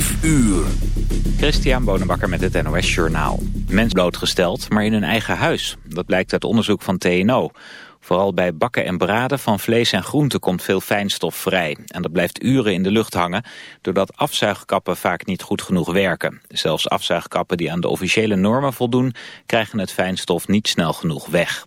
5 uur. Christian Bonenbakker met het NOS Journaal. Mens blootgesteld, maar in hun eigen huis. Dat blijkt uit onderzoek van TNO. Vooral bij bakken en braden van vlees en groenten komt veel fijnstof vrij. En dat blijft uren in de lucht hangen, doordat afzuigkappen vaak niet goed genoeg werken. Zelfs afzuigkappen die aan de officiële normen voldoen, krijgen het fijnstof niet snel genoeg weg.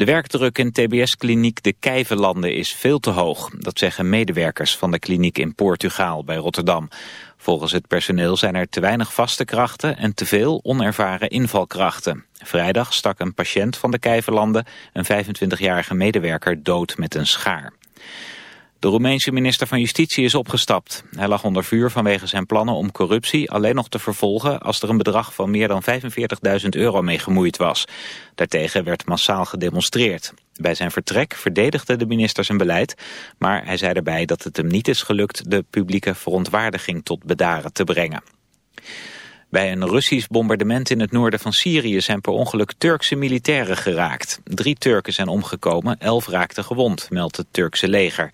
De werkdruk in TBS-kliniek De Kijvenlanden is veel te hoog. Dat zeggen medewerkers van de kliniek in Portugaal bij Rotterdam. Volgens het personeel zijn er te weinig vaste krachten en te veel onervaren invalkrachten. Vrijdag stak een patiënt van de Kijvenlanden een 25-jarige medewerker dood met een schaar. De Roemeense minister van Justitie is opgestapt. Hij lag onder vuur vanwege zijn plannen om corruptie alleen nog te vervolgen als er een bedrag van meer dan 45.000 euro mee gemoeid was. Daartegen werd massaal gedemonstreerd. Bij zijn vertrek verdedigde de minister zijn beleid, maar hij zei erbij dat het hem niet is gelukt de publieke verontwaardiging tot bedaren te brengen. Bij een Russisch bombardement in het noorden van Syrië zijn per ongeluk Turkse militairen geraakt. Drie Turken zijn omgekomen, elf raakten gewond, meldt het Turkse leger.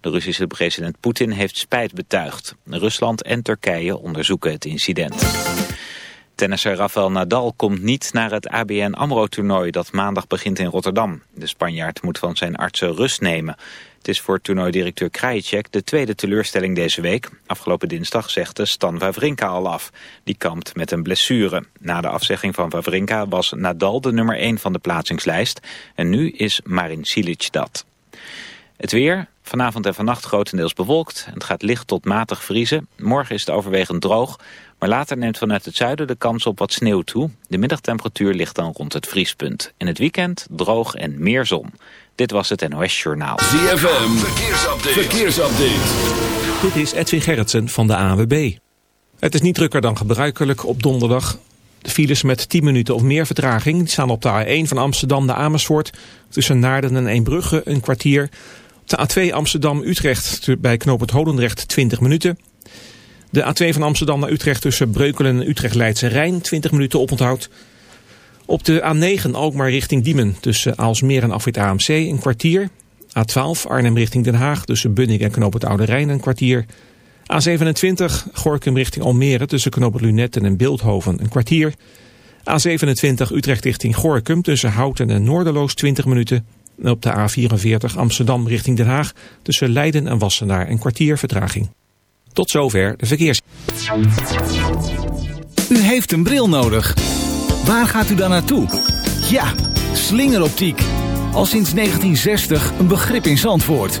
De Russische president Poetin heeft spijt betuigd. Rusland en Turkije onderzoeken het incident. Tennisser Rafael Nadal komt niet naar het ABN AMRO-toernooi dat maandag begint in Rotterdam. De Spanjaard moet van zijn artsen rust nemen. Het is voor toernooidirecteur Krajicek de tweede teleurstelling deze week. Afgelopen dinsdag zegde Stan Wawrinka al af. Die kampt met een blessure. Na de afzegging van Wawrinka was Nadal de nummer 1 van de plaatsingslijst. En nu is Marin Cilic dat. Het weer, vanavond en vannacht grotendeels bewolkt. Het gaat licht tot matig vriezen. Morgen is het overwegend droog. Maar later neemt vanuit het zuiden de kans op wat sneeuw toe. De middagtemperatuur ligt dan rond het vriespunt. In het weekend droog en meer zon. Dit was het NOS Journaal. ZFM, verkeersupdate. verkeersupdate. Dit is Edwin Gerritsen van de AWB. Het is niet drukker dan gebruikelijk op donderdag. De files met 10 minuten of meer vertraging staan op de A1 van Amsterdam naar Amersfoort. Tussen Naarden en Eembrugge een kwartier. De A2 Amsterdam-Utrecht bij knooppunt Holendrecht 20 minuten. De A2 van Amsterdam naar Utrecht tussen Breukelen en Utrecht-Leidse Rijn 20 minuten oponthoud. Op de A9 Alkmaar richting Diemen tussen Aalsmeer en Afrit AMC een kwartier. A12 Arnhem richting Den Haag tussen Bunnik en Knoop het Oude Rijn een kwartier. A27 Gorkum richting Almere tussen Knoop het Lunetten en Beeldhoven een kwartier. A27 Utrecht richting Gorkum tussen Houten en Noorderloos 20 minuten. Op de A44 Amsterdam richting Den Haag tussen Leiden en Wassenaar een kwartier vertraging. Tot zover de verkeers. U heeft een bril nodig. Waar gaat u dan naartoe? Ja, slingeroptiek. Al sinds 1960 een begrip in Zandvoort.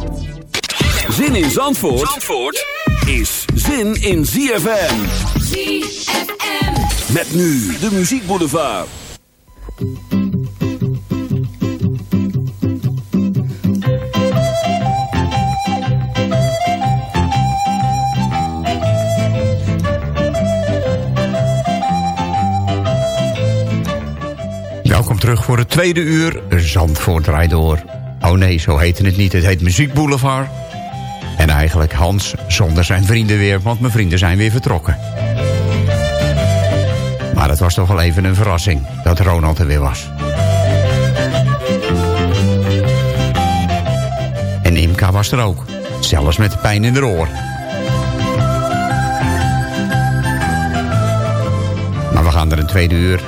Zin in Zandvoort, Zandvoort is zin in ZFM. ZFM. Met nu de Muziek Boulevard. Welkom terug voor het tweede uur Zandvoort draait door. Oh nee, zo heette het niet. Het heet Muziek Boulevard. En eigenlijk Hans zonder zijn vrienden weer, want mijn vrienden zijn weer vertrokken. Maar het was toch wel even een verrassing dat Ronald er weer was. was er ook. Zelfs met de pijn in de oor. Maar we gaan er een tweede uur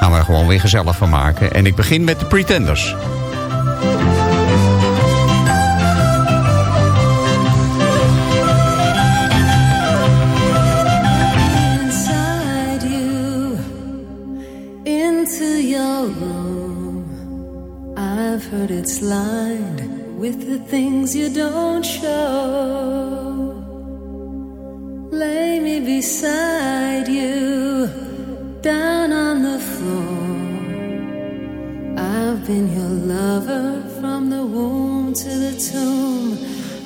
gaan we gewoon weer gezellig van maken. En ik begin met de Pretenders. Things you don't show. Lay me beside you down on the floor. I've been your lover from the womb to the tomb.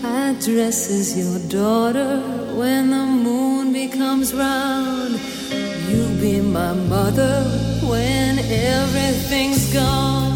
I dress as your daughter when the moon becomes round. You be my mother when everything's gone.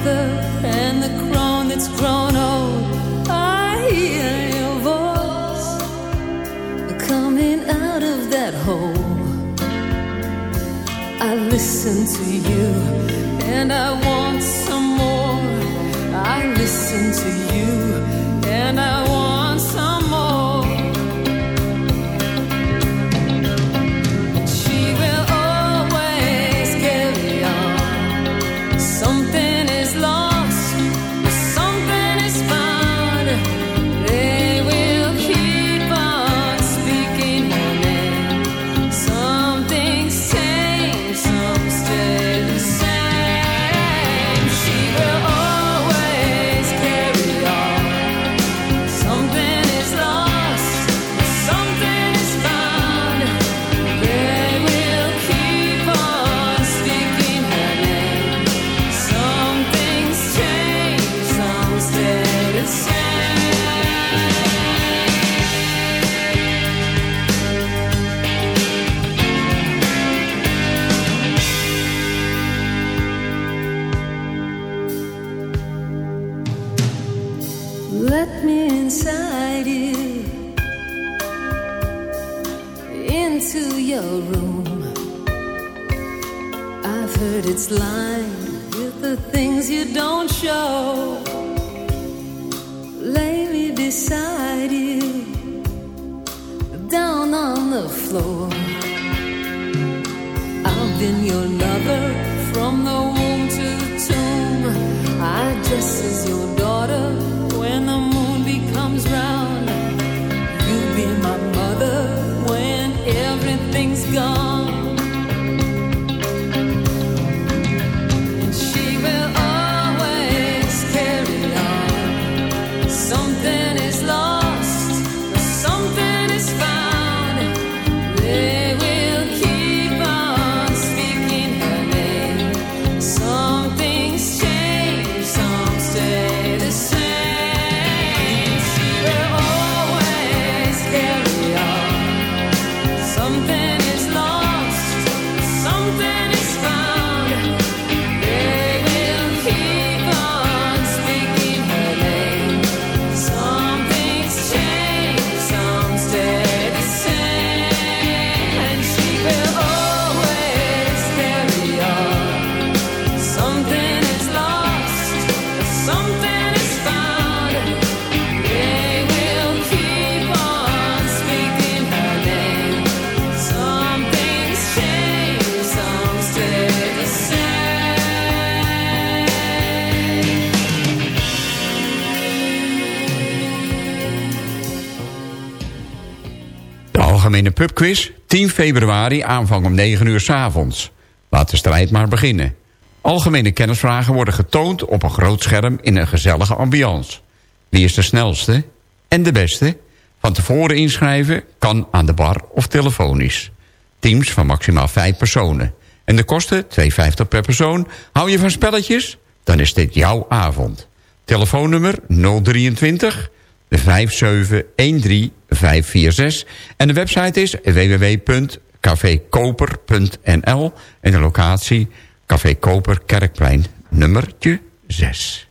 Mother, and the crone that's grown old. I hear your voice coming out of that hole. I listen to you and I want some more. I listen to you and I want De algemene pubquiz, 10 februari, aanvang om 9 uur s avonds. Laat de strijd maar beginnen. Algemene kennisvragen worden getoond op een groot scherm in een gezellige ambiance. Wie is de snelste en de beste? Van tevoren inschrijven kan aan de bar of telefonisch. Teams van maximaal 5 personen. En de kosten, 2,50 per persoon. Hou je van spelletjes? Dan is dit jouw avond. Telefoonnummer 023 5713546. En de website is www.cafekoper.nl. En de locatie Café Koper Kerkplein nummertje 6.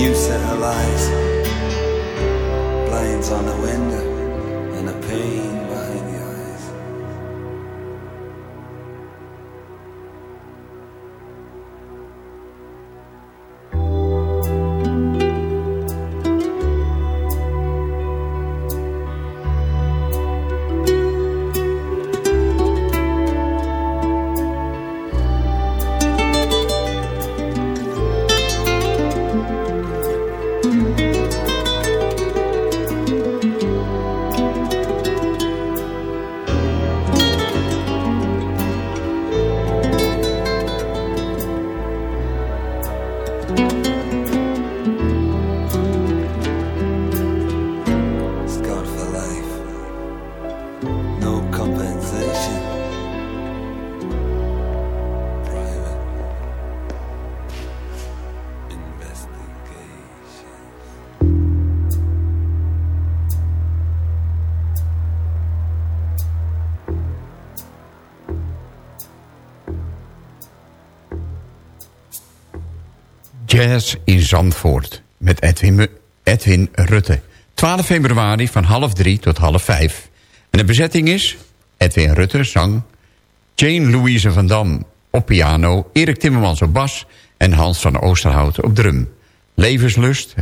You set her lies, blinds on the window, and the pain. Jazz in Zandvoort met Edwin, Edwin Rutte. 12 februari van half drie tot half vijf. En de bezetting is Edwin Rutte, zang... Jane Louise van Dam op piano... Erik Timmermans op bas en Hans van Oosterhout op drum. Levenslust,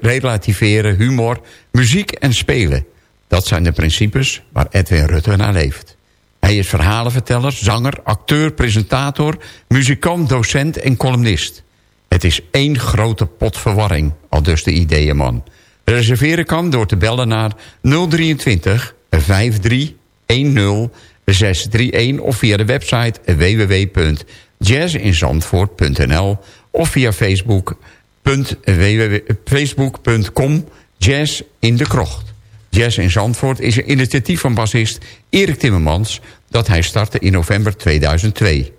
relativeren, humor, muziek en spelen. Dat zijn de principes waar Edwin Rutte naar leeft. Hij is verhalenverteller, zanger, acteur, presentator... muzikant, docent en columnist... Het is één grote pot verwarring, al dus de ideeënman. Reserveren kan door te bellen naar 023 5310 631 of via de website www.jazzinzandvoort.nl of via Facebook facebook.com Jazz in de Krocht. Jazz in Zandvoort is een initiatief van bassist Erik Timmermans... dat hij startte in november 2002.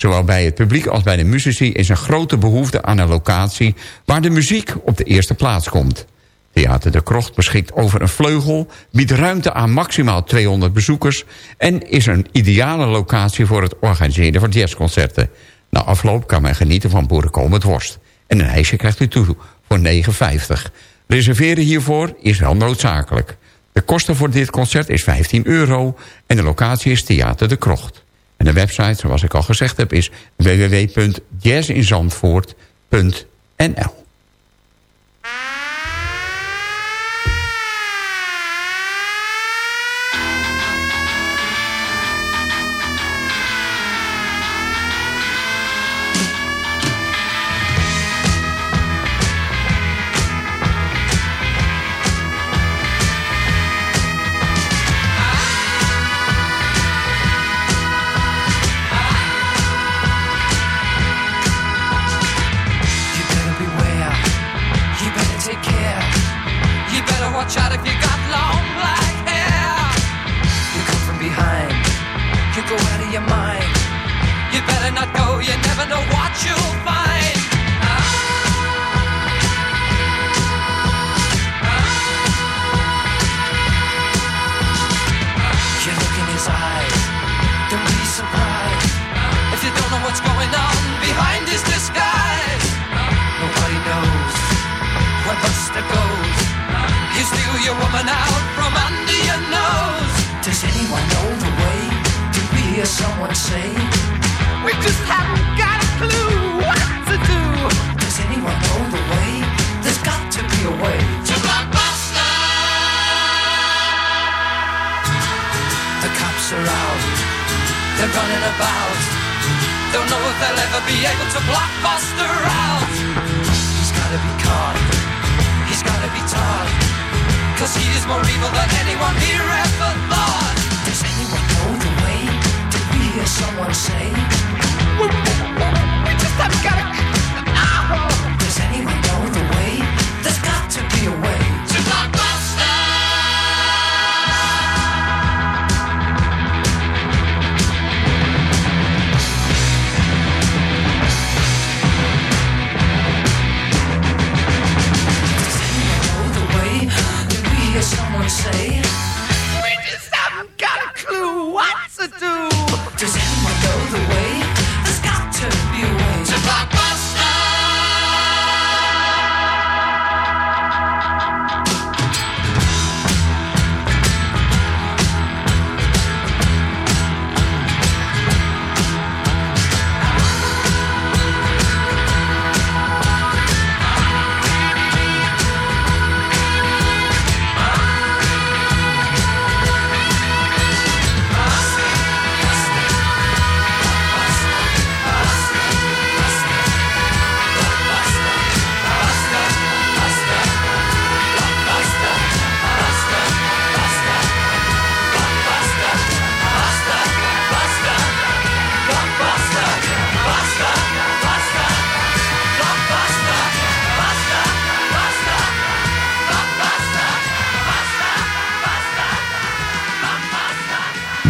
Zowel bij het publiek als bij de muzici is een grote behoefte aan een locatie... waar de muziek op de eerste plaats komt. Theater de Krocht beschikt over een vleugel... biedt ruimte aan maximaal 200 bezoekers... en is een ideale locatie voor het organiseren van jazzconcerten. Na afloop kan men genieten van boerenkool met worst. En een ijsje krijgt u toe voor 9,50. Reserveren hiervoor is wel noodzakelijk. De kosten voor dit concert is 15 euro... en de locatie is Theater de Krocht. En de website, zoals ik al gezegd heb, is www.jazzinzandvoort.nl hear someone say? We just haven't got a clue what to do. Does anyone know the way? There's got to be a way to Blockbuster. The cops are out. They're running about. Don't know if they'll ever be able to block Buster out. He's gotta be caught. He's gotta be taught. Cause he is more evil than anyone here ever thought. Hear someone say?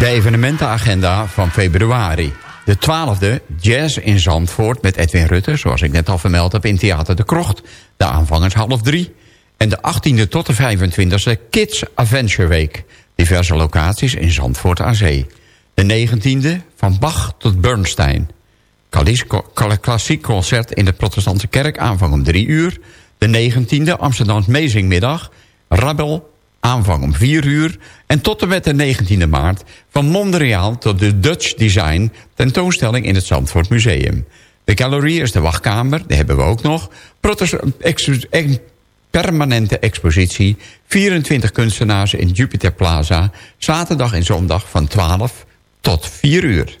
De evenementenagenda van februari. De 12e, Jazz in Zandvoort met Edwin Rutte... zoals ik net al vermeld heb in Theater de Krocht. De aanvangers half drie. En de 18e tot de 25e Kids Adventure Week. Diverse locaties in Zandvoort aan Zee. De 19e van Bach tot Bernstein. Klassiek concert in de protestantse kerk, aanvang om 3 uur. De 19e Amsterdams Mezingmiddag. Rabbel, aanvang om 4 uur. En tot en met de 19e maart van Mondriaan tot de Dutch Design... tentoonstelling in het Zandvoort Museum. De galerie is de wachtkamer, die hebben we ook nog. Permanente expositie. 24 kunstenaars in Jupiter Plaza. Zaterdag en zondag van 12 tot 4 uur.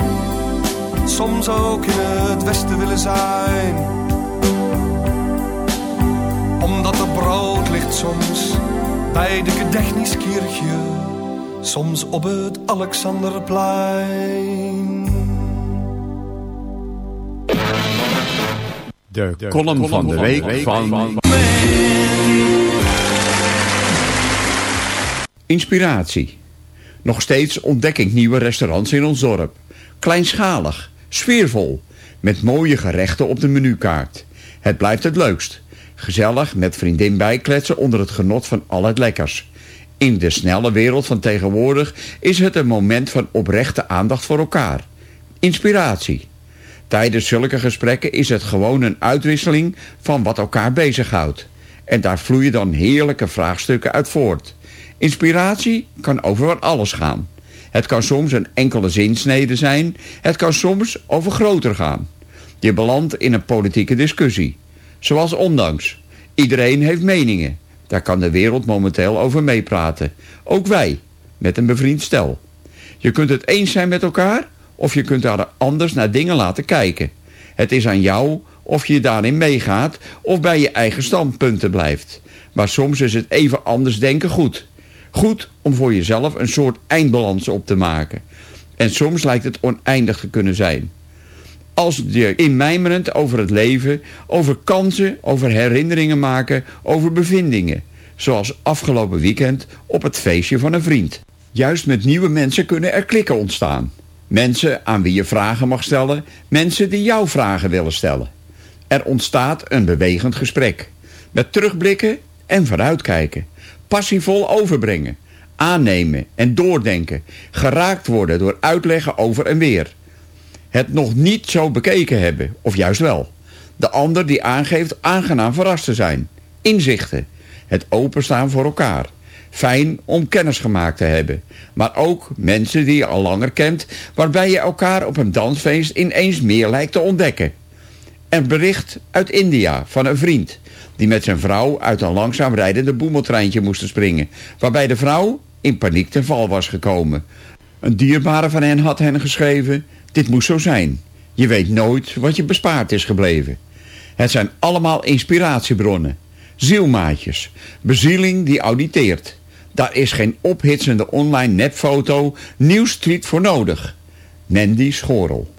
soms ook in het westen willen zijn. Omdat er brood ligt soms bij de Gedächtniskirche, soms op het Alexanderplein. De, column, van de week, van... Inspiratie. Nog steeds ontdek ik nieuwe restaurants in ons dorp. Kleinschalig, sfeervol, met mooie gerechten op de menukaart. Het blijft het leukst. Gezellig met vriendin bijkletsen onder het genot van al het lekkers. In de snelle wereld van tegenwoordig is het een moment van oprechte aandacht voor elkaar. Inspiratie. Tijdens zulke gesprekken is het gewoon een uitwisseling van wat elkaar bezighoudt. En daar vloeien dan heerlijke vraagstukken uit voort. Inspiratie kan over wat alles gaan. Het kan soms een enkele zinsnede zijn. Het kan soms over groter gaan. Je belandt in een politieke discussie. Zoals ondanks. Iedereen heeft meningen. Daar kan de wereld momenteel over meepraten. Ook wij, met een bevriend stel. Je kunt het eens zijn met elkaar... of je kunt daar anders naar dingen laten kijken. Het is aan jou of je daarin meegaat... of bij je eigen standpunten blijft. Maar soms is het even anders denken goed. Goed om voor jezelf een soort eindbalans op te maken. En soms lijkt het oneindig te kunnen zijn. Als je inmijmerend over het leven, over kansen, over herinneringen maken, over bevindingen. Zoals afgelopen weekend op het feestje van een vriend. Juist met nieuwe mensen kunnen er klikken ontstaan. Mensen aan wie je vragen mag stellen, mensen die jouw vragen willen stellen. Er ontstaat een bewegend gesprek. Met terugblikken en vooruitkijken. Passievol overbrengen. Aannemen en doordenken. Geraakt worden door uitleggen over en weer. Het nog niet zo bekeken hebben, of juist wel. De ander die aangeeft aangenaam verrast te zijn. Inzichten. Het openstaan voor elkaar. Fijn om kennis gemaakt te hebben. Maar ook mensen die je al langer kent... waarbij je elkaar op een dansfeest ineens meer lijkt te ontdekken. Een bericht uit India van een vriend... die met zijn vrouw uit een langzaam rijdende boemeltreintje moesten springen... waarbij de vrouw in paniek ten val was gekomen. Een dierbare van hen had hen geschreven... dit moest zo zijn. Je weet nooit wat je bespaard is gebleven. Het zijn allemaal inspiratiebronnen. Zielmaatjes. Bezieling die auditeert. Daar is geen ophitsende online nepfoto nieuwstweet voor nodig. Mandy Schorel.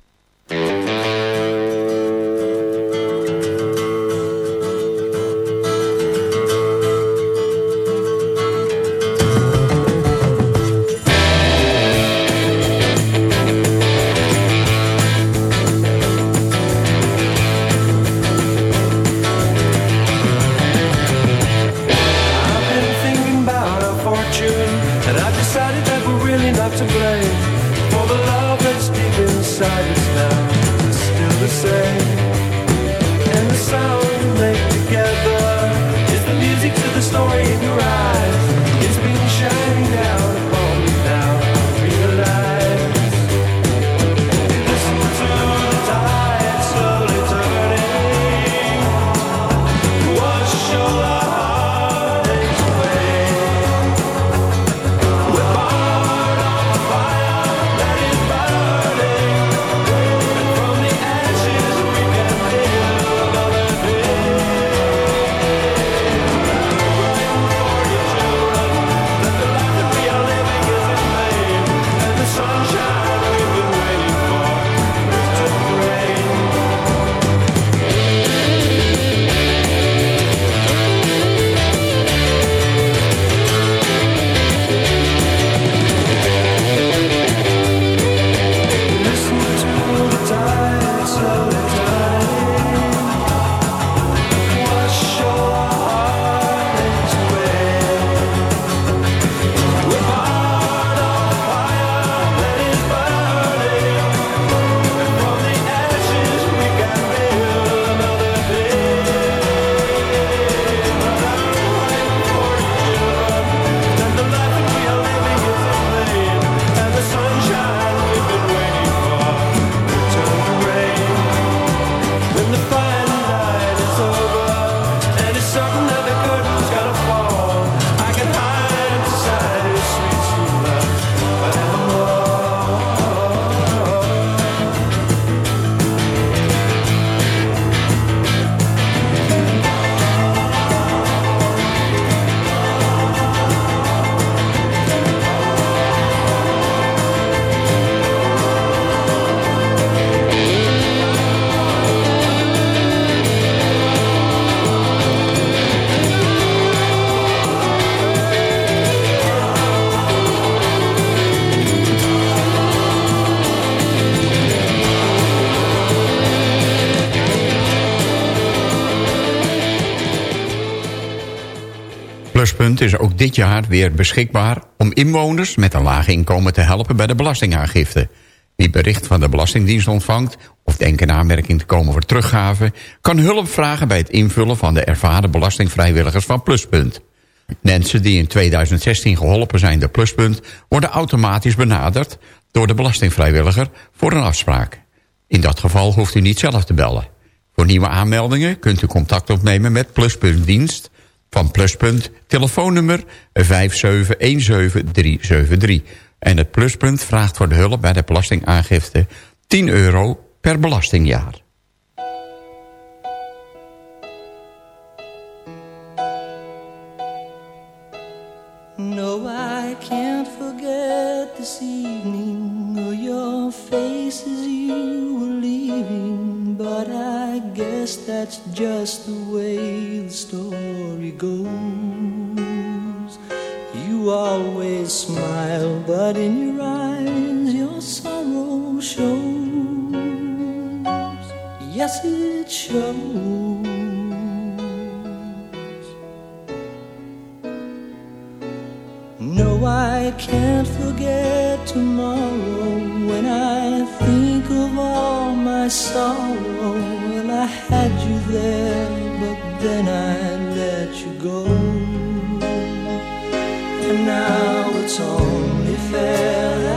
Pluspunt is ook dit jaar weer beschikbaar... om inwoners met een laag inkomen te helpen bij de belastingaangifte. Wie bericht van de Belastingdienst ontvangt... of denkt in aanmerking te komen voor teruggave... kan hulp vragen bij het invullen van de ervaren belastingvrijwilligers van Pluspunt. Mensen die in 2016 geholpen zijn door Pluspunt... worden automatisch benaderd door de belastingvrijwilliger voor een afspraak. In dat geval hoeft u niet zelf te bellen. Voor nieuwe aanmeldingen kunt u contact opnemen met Pluspunt Dienst van Pluspunt, telefoonnummer 5717373. En het Pluspunt vraagt voor de hulp bij de belastingaangifte 10 euro per belastingjaar. No, I can't forget this evening or your face as you were leaving. But I guess that's just the way the story goes. You always smile, but in your eyes your sorrow shows. Yes, it shows. No, I can't forget tomorrow when I think of all my sorrow. Well, I had you there, then I let you go. And now it's only fair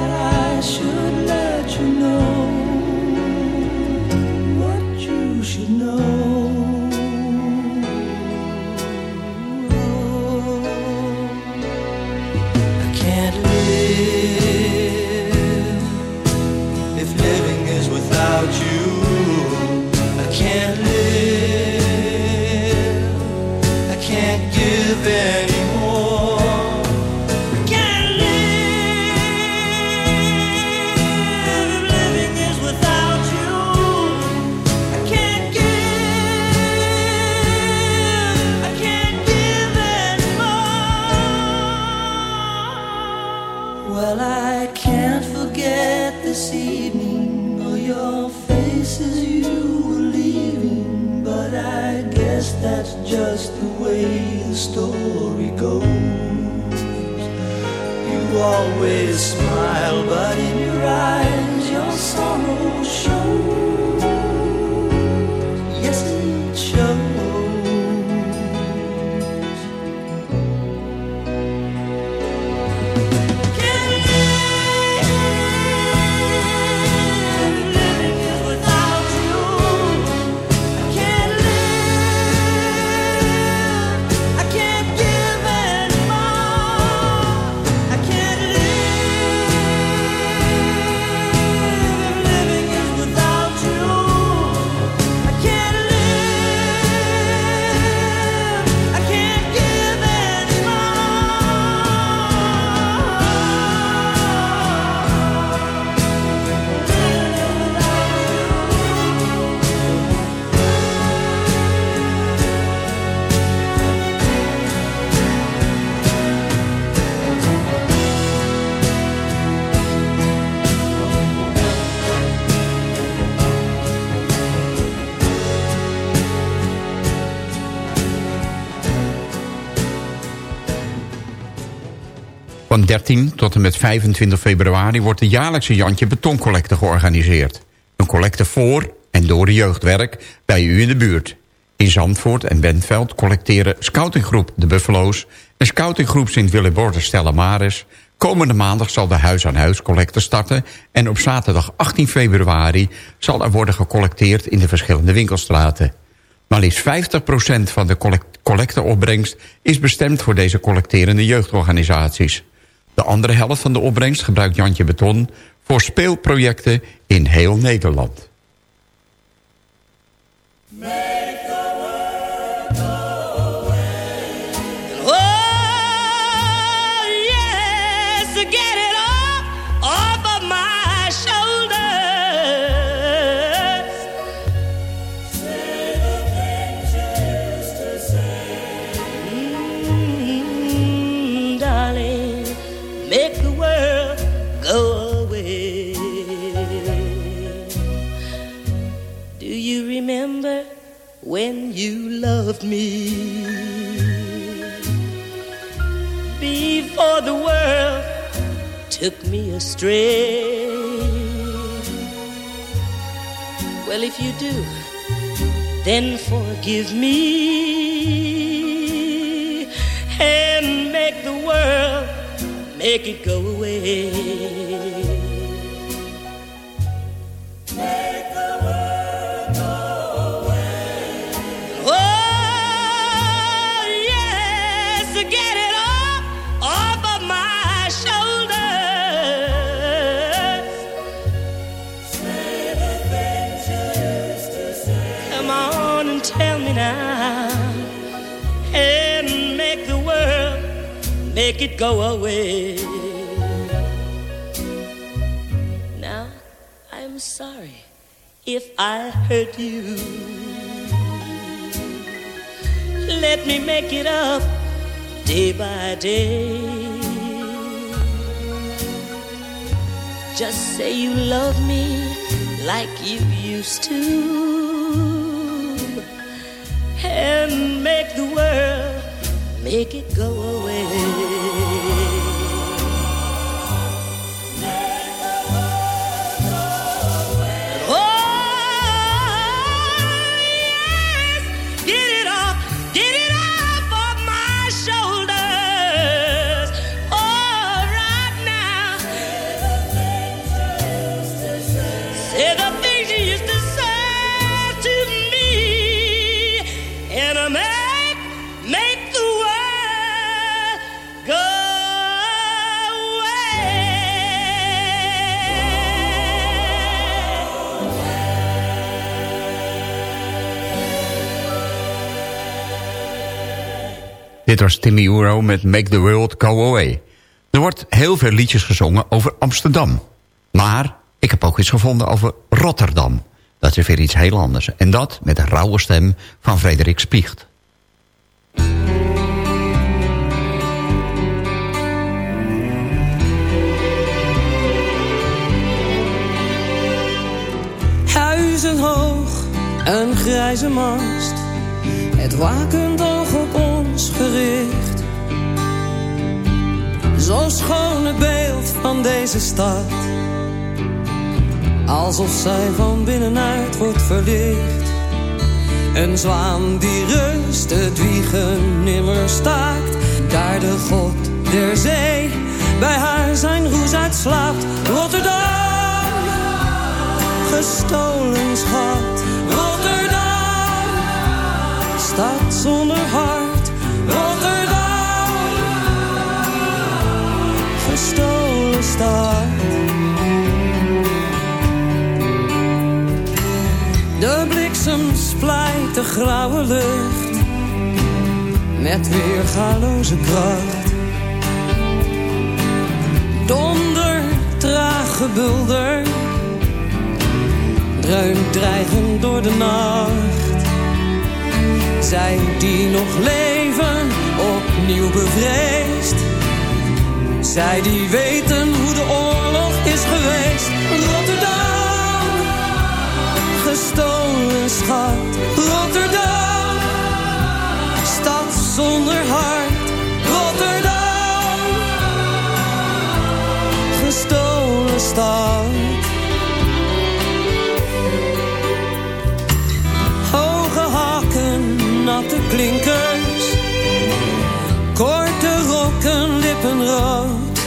13 tot en met 25 februari wordt de jaarlijkse Jantje Betoncollecte georganiseerd. Een collecte voor en door de jeugdwerk bij u in de buurt. In Zandvoort en Bentveld collecteren scoutinggroep De Buffalo's... en scoutinggroep Sint Willeborde Stella Maris... Komende maandag zal de huis-aan-huis collecte starten... en op zaterdag 18 februari zal er worden gecollecteerd in de verschillende winkelstraten. Maar liefst 50% van de collect- collecteopbrengst is bestemd voor deze collecterende jeugdorganisaties. De andere helft van de opbrengst gebruikt Jantje Beton voor speelprojecten in heel Nederland. When you loved me? before the world took me astray. Well, if you do, then forgive me and make the world make it go away. Make it go away. Now, I'm sorry if I hurt you. Let me make it up day by day. Just say you love me like you used to. And make the world make it go away. Dit was Timmy Uro met Make the World Go Away. Er wordt heel veel liedjes gezongen over Amsterdam. Maar ik heb ook iets gevonden over Rotterdam. Dat is weer iets heel anders. En dat met de rauwe stem van Frederik Spiecht. Huizen hoog, een grijze mast. Het wakend gericht. Zo'n schone beeld van deze stad. Alsof zij van binnenuit wordt verlicht. Een zwaan die rust, het wiegen nimmer staakt. Daar de god der zee bij haar zijn roes uitslaapt. Rotterdam, gestolen schat. Rotterdam, stad zonder hart. Rotterdam, gestolen stad. De bliksem splijt de grauwe lucht met weergaloze kracht. Donder, traag gebulder, dreunt dreigend door de nacht. Zij die nog leven, opnieuw bevreesd. Zij die weten hoe de oorlog is geweest. Rotterdam, gestolen schat. Rotterdam, stad zonder hart. Rotterdam, gestolen stad. Natte klinkers. Korte rokken, lippenrood.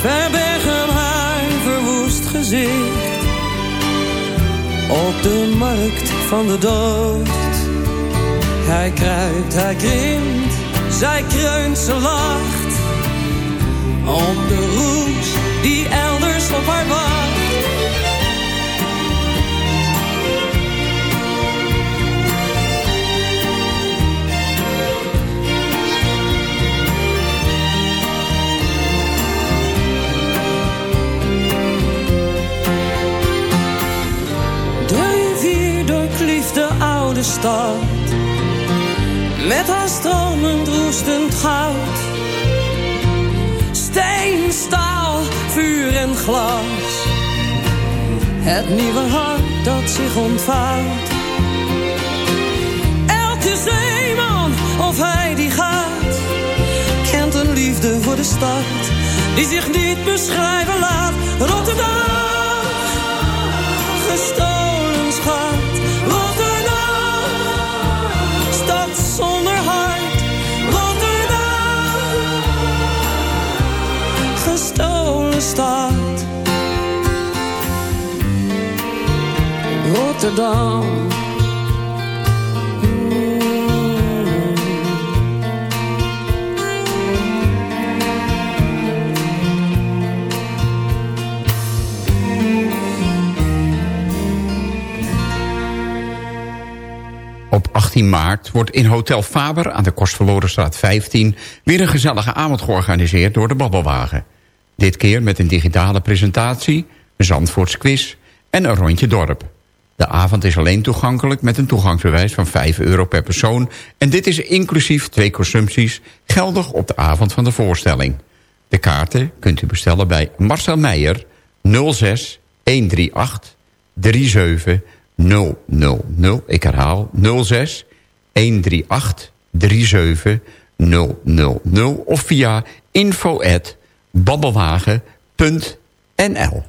Verbergen haar verwoest gezicht. Op de markt van de dood. Hij kruipt, hij krimpt, zij kreunt, ze lacht. Op de roes die elders op haar wacht. Stad. Met haar stromend roestend goud. Steen, staal, vuur en glas. Het nieuwe hart dat zich ontvouwt. Elke zeeman of hij die gaat. de stad die zich niet beschrijven laat. Op 18 maart wordt in Hotel Faber aan de Kostverlorenstraat 15... weer een gezellige avond georganiseerd door de Babbelwagen. Dit keer met een digitale presentatie, een Zandvoorts quiz en een rondje dorp. De avond is alleen toegankelijk met een toegangsbewijs van 5 euro per persoon... en dit is inclusief twee consumpties geldig op de avond van de voorstelling. De kaarten kunt u bestellen bij Marcel Meijer 06 138 37 000. Ik herhaal 06 138 37 000 of via info at babbelwagen.nl.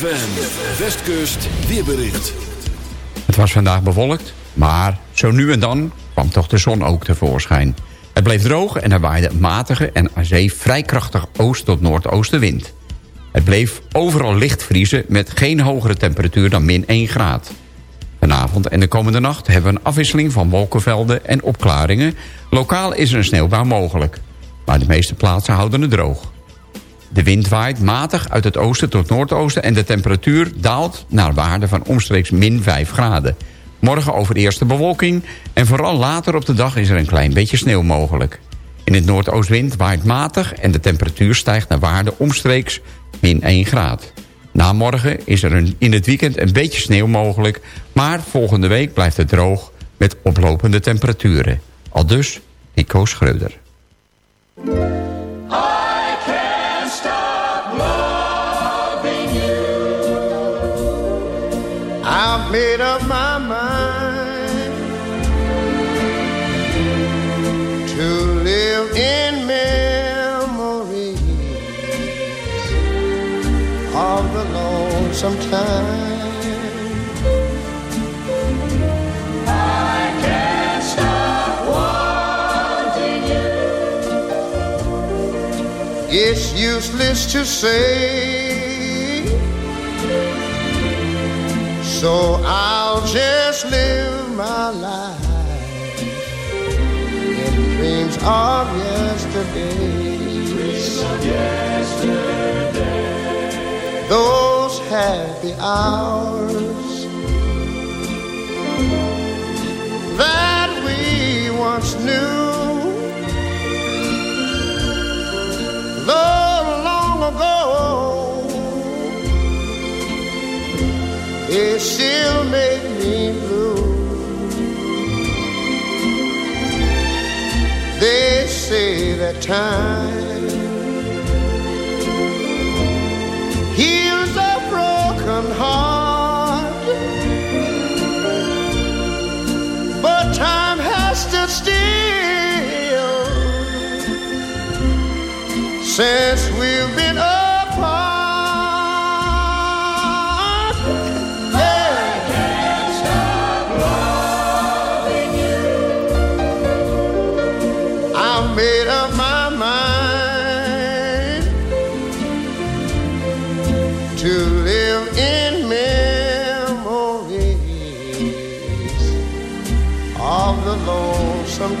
ZFM, Westkust, weerbericht. Het was vandaag bewolkt, maar zo nu en dan kwam toch de zon ook tevoorschijn. Het bleef droog en er waaide matige en aan zee vrij krachtig oost- tot noordoostenwind. Het bleef overal licht vriezen met geen hogere temperatuur dan min 1 graad. Vanavond en de komende nacht hebben we een afwisseling van wolkenvelden en opklaringen. Lokaal is er een sneeuwbouw mogelijk, maar de meeste plaatsen houden het droog. De wind waait matig uit het oosten tot noordoosten... en de temperatuur daalt naar waarde van omstreeks min 5 graden. Morgen over eerste bewolking... en vooral later op de dag is er een klein beetje sneeuw mogelijk. In het noordoostwind waait matig... en de temperatuur stijgt naar waarde omstreeks min 1 graad. Na morgen is er een, in het weekend een beetje sneeuw mogelijk... maar volgende week blijft het droog met oplopende temperaturen. Al dus Nico Schreuder. Lonesome time. I can't stop wanting you. It's useless to say. So I'll just live my life in dreams of yesterday. Those happy hours that we once knew. Though long ago, it still made me blue. They say that time heart, but time has stood still since we've been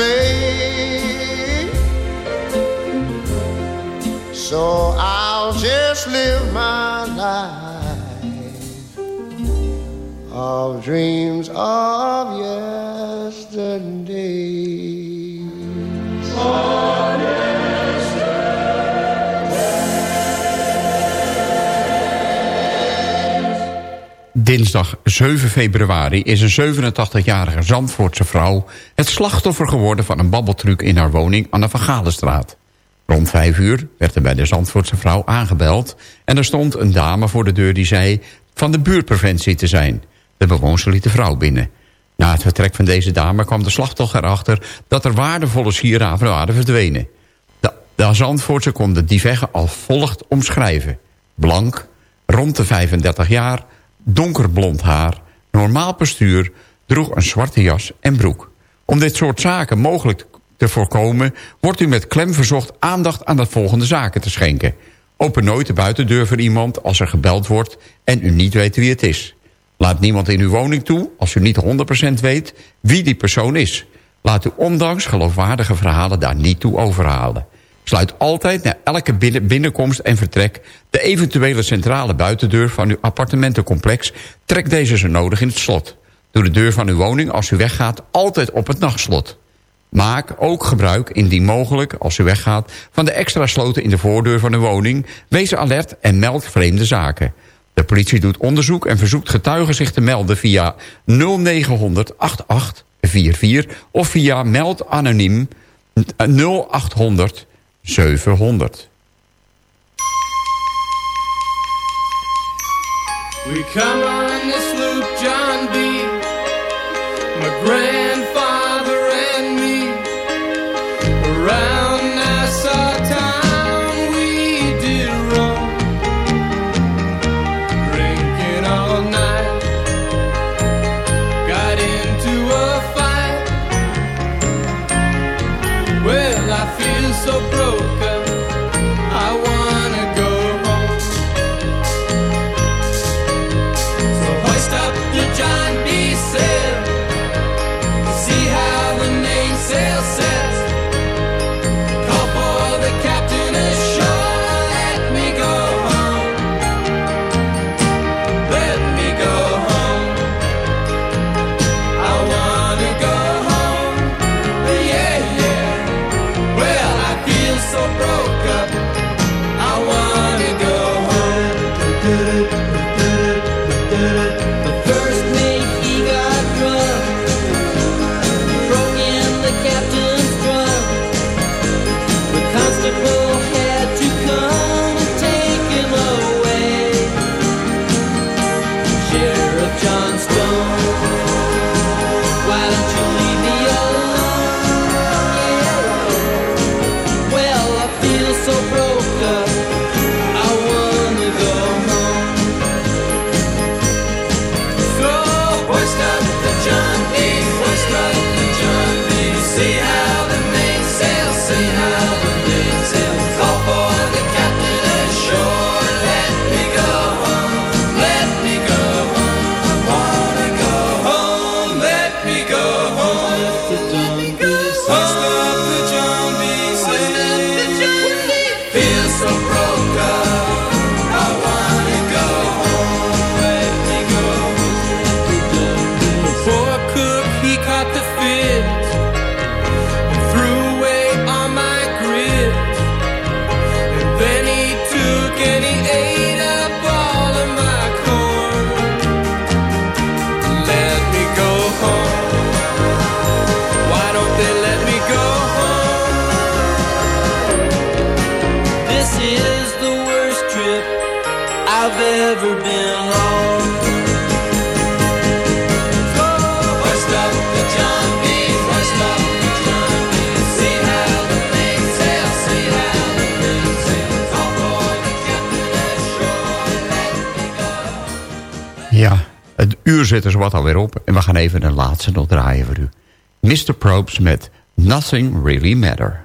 say. So I'll just live my life of dreams 7 februari is een 87-jarige Zandvoortse vrouw... het slachtoffer geworden van een babbeltruc in haar woning aan de Van Galenstraat. Rond 5 uur werd er bij de Zandvoortse vrouw aangebeld... en er stond een dame voor de deur die zei van de buurtpreventie te zijn. De bewoonster liet de vrouw binnen. Na het vertrek van deze dame kwam de slachtoffer erachter... dat er waardevolle sieraden waren verdwenen. De, Zandvoortse kon de divegge als volgt omschrijven. Blank, rond de 35 jaar, donkerblond haar, normaal postuur... droeg een zwarte jas en broek. Om dit soort zaken mogelijk te voorkomen... wordt u met klem verzocht aandacht aan de volgende zaken te schenken. Open nooit de buitendeur voor iemand als er gebeld wordt... en u niet weet wie het is. Laat niemand in uw woning toe als u niet 100% weet wie die persoon is. Laat u ondanks geloofwaardige verhalen daar niet toe overhalen. Sluit altijd na elke binnen- binnenkomst en vertrek... de eventuele centrale buitendeur van uw appartementencomplex. Trek deze zo nodig in het slot. Doe de deur van uw woning als u weggaat altijd op het nachtslot. Maak ook gebruik, indien mogelijk, als u weggaat... van de extra sloten in de voordeur van uw woning. Wees alert en meld vreemde zaken. De politie doet onderzoek en verzoekt getuigen zich te melden... via 0900 8844 of via meld anoniem 0800 700. We come uur zit er wat alweer op. En we gaan even een laatste nog draaien voor u. Mr. Probes met Nothing Really Matter.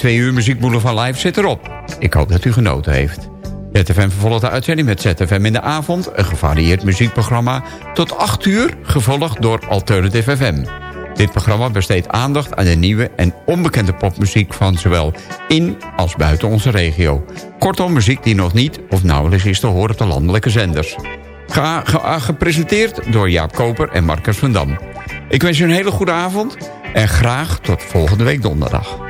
Twee uur muziekboulevard live zit erop. Ik hoop dat u genoten heeft. ZFM vervolgt de uitzending met ZFM in de avond... een gevarieerd muziekprogramma tot 8 uur... gevolgd door Alternative FM. Dit programma besteedt aandacht aan de nieuwe en onbekende popmuziek... van zowel in als buiten onze regio. Kortom, muziek die nog niet of nauwelijks is te horen op de landelijke zenders. Ge ge gepresenteerd door Jaap Koper en Marcus van Dam. Ik wens u een hele goede avond en graag tot volgende week donderdag.